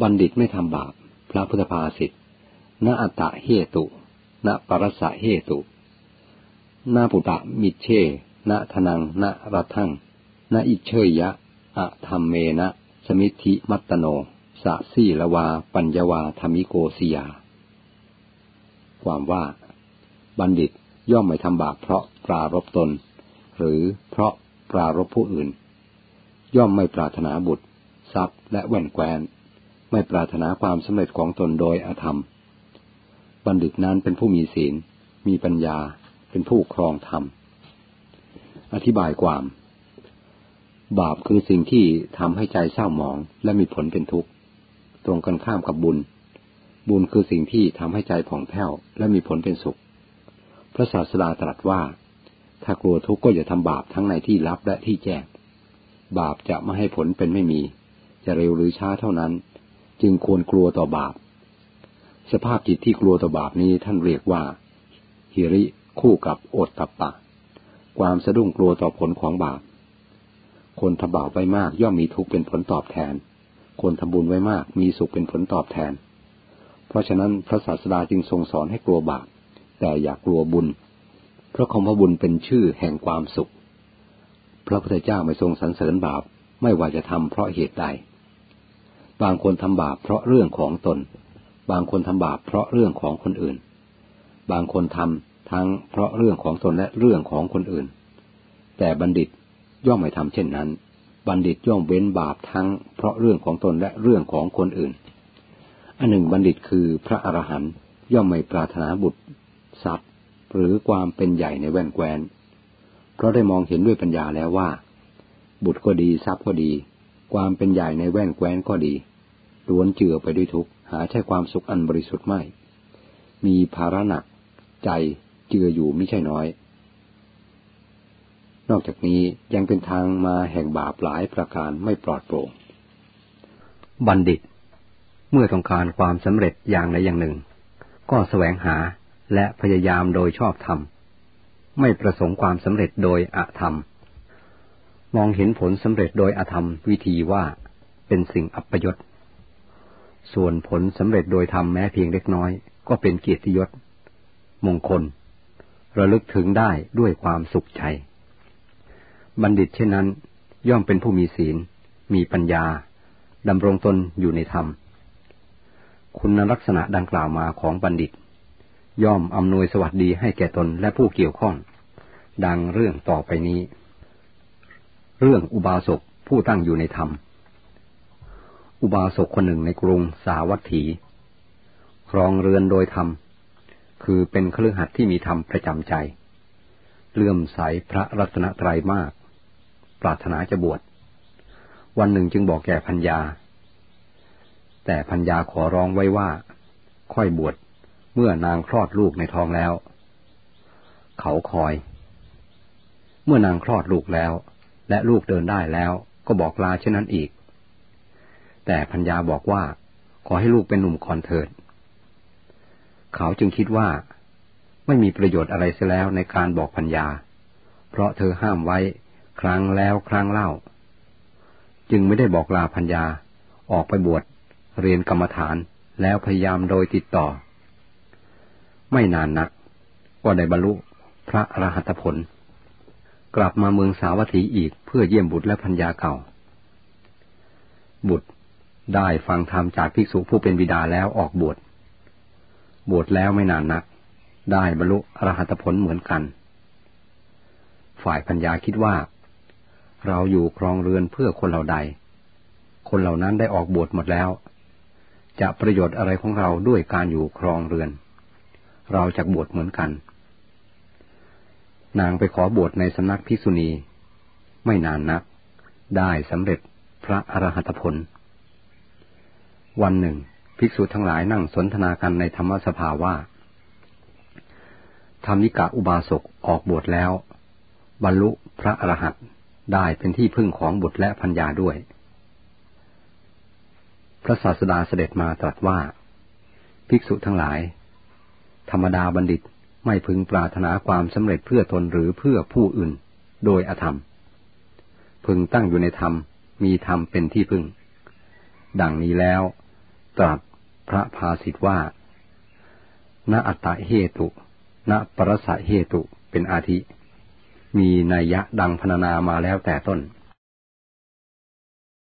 บัณฑิตไม่ทำบาป พระพุทธภาษิตณอัตตะเหตุ ณปรสะเหตุนาปุตตะมิเชณทนัง ณรัทัง ณอิเชยยะ อะธรรมเมนะ สมิธิมัตตโน สะสีละวา ปัญญวาธรรมิโกสิยา ความว่า บัณฑิตย่อมไม่ทำบาปเพราะปรารบตน หรือเพราะปรารบผู้อื่น ย่อมไม่ปรารถนาบุตร ทรัพย์และแว่นแควน ไม่ปรารถนาความสำเร็จของตนโดยอธรรม บัณฑิตนั้นเป็นผู้มีศีล มีปัญญา เป็นผู้ครองธรรม อธิบายความ บาปคือสิ่งที่ทำให้ใจเศร้าหมองและมีผลเป็นทุกข์ ตรงกันข้ามกับบุญ บุญคือสิ่งที่ทำให้ใจผ่องแผ้วและมีผลเป็นสุข พระศาสดาตรัสว่า ถ้ากลัวทุกข์ก็อย่าทำบาปทั้งในที่ลับและที่แจ้ง บาปจะไม่ให้ผลเป็นไม่มี จะเร็วหรือช้าเท่านั้น จึงควรกลัวต่อบาป สภาพจิตที่กลัวต่อบาปนี้ท่านเรียกว่าฮิริคู่กับโอตตะปะ ความสะดุ้งกลัวต่อผลของบาป คนทำบาปไว้มากย่อมมีทุกข์เป็นผลตอบแทน คนทำบุญไว้มากมีสุขเป็นผลตอบแทน เพราะฉะนั้นพระศาสดาจึงทรงสอนให้กลัวบาป แต่อย่ากกลัวบุญ เพราะคำว่าบุญเป็นชื่อแห่งความสุข พระพุทธเจ้าไม่ทรงสรรเสริญบาปไม่ว่าจะทำเพราะเหตุใด บางคนทำบาปเพราะเรื่องของตน บางคนทำบาปเพราะเรื่องของคนอื่น บางคนทำทั้งเพราะเรื่องของตนและเรื่องของคนอื่น แต่บัณฑิตย่อมไม่ทำเช่นนั้น บัณฑิตย่อมเว้นบาปทั้งเพราะเรื่องของตนและเรื่องของคนอื่น อันหนึ่งบัณฑิตคือพระอรหันต์ย่อมไม่ปรารถนาบุตรทรัพย์หรือความเป็นใหญ่ในแว่นแควน เพราะได้มองเห็นด้วยปัญญาแล้วว่า บุตรก็ดีทรัพย์ก็ดี ความเป็นใหญ่ในแว่นแควนก็ดี ล้วนเจือไปด้วยทุกข์หาใช่ความสุขอันบริสุทธิ์ไม่ มีภาระหนัก ใจเจืออยู่ไม่ใช่น้อย นอกจากนี้ยังเป็นทางมาแห่งบาปหลายประการไม่ปลอดโปร่ง บัณฑิต เมื่อต้องการความสำเร็จอย่างใดอย่างหนึ่ง ก็แสวงหาและพยายามโดยชอบธรรม ไม่ประสงค์ความสำเร็จโดยอธรรม มองเห็นผลสำเร็จโดยอธรรมวิธีว่าเป็นสิ่งอัปยศ ส่วนผลสำเร็จโดยทำแม้เพียงเล็กน้อย ก็เป็นเกียรติยศ มงคล ระลึกถึงได้ด้วยความสุขใจ บัณฑิตเช่นนั้น ย่อมเป็นผู้มีศีล มีปัญญาดำรงตนอยู่ในธรรม คุณลักษณะดังกล่าวมาของบัณฑิต ย่อมอำนวยสวัสดีให้แก่ตนและผู้เกี่ยวข้อง ดังเรื่องต่อไปนี้ เรื่องอุบาสกผู้ตั้งอยู่ในธรรม อุบาสกคนหนึ่งในกรุงสาวัตถี ครองเรือนโดยธรรม คือเป็นเครือขัดที่มีธรรมประจำใจ เลื่อมใสพระรัตนตรัยมาก ปรารถนาจะบวช วันหนึ่งจึงบอกแก่พัญญา แต่พัญญาขอร้องไว้ว่า ค่อยบวชเมื่อนางคลอดลูกในท้องแล้ว เขาคอย เมื่อนางคลอดลูกแล้ว และลูกเดินได้แล้วก็บอกลาเช่นนั้นอีก แต่พัญญาบอกว่า ขอให้ลูกเป็นหนุ่มก่อนเถิด เขาจึงคิดว่า ไม่มีประโยชน์อะไรเสียแล้วในการบอกพัญญา เพราะเธอห้ามไว้ครั้งแล้วครั้งเล่า จึงไม่ได้บอกลาพัญญาออกไปบวชเรียนกรรมฐานแล้วพยายามโดยติดต่อ ไม่นานนัก ก็ได้บรรลุพระอรหัตผล กลับมาเมืองสาวัตถีอีกเพื่อเยี่ยมบุตรและพัญญาเก่า บุตร ได้ฟังธรรมจากภิกษุผู้เป็นบิดาแล้วออกบวช บวชแล้วไม่นานนัก ได้บรรลุอรหัตผลเหมือนกัน ฝ่ายปัญญาคิดว่า เราอยู่ครองเรือนเพื่อคนเหล่าใด คนเหล่านั้นได้ออกบวชหมดแล้ว จะประโยชน์อะไรของเราด้วยการอยู่ครองเรือน เราจะบวชเหมือนกัน นางไปขอบวชในสำนักภิกษุณี ไม่นานนัก ได้สำเร็จพระอรหัตผล วันหนึ่ง ภิกษุทั้งหลายนั่งสนทนากันในธรรมสภาว่า ธรรมิกะอุบาสกออกบวชแล้ว บรรลุพระอรหันต์ได้เป็นที่พึ่งของบุตรและพัญญาด้วย พระศาสดาเสด็จมาตรัสว่า ภิกษุทั้งหลาย ธรรมดาบัณฑิตไม่พึงปรารถนาความสำเร็จเพื่อตนหรือเพื่อผู้อื่น โดยอธรรม พึงตั้งอยู่ในธรรมมีธรรมเป็นที่พึ่ง ดังนี้แล้ว ตรัสพระภาสิทธว่า ณอัตตเหตุ ณปรสะเหตุ เป็นอาทิ มีนัยยะดังพรรณนามาแล้วแต่ต้น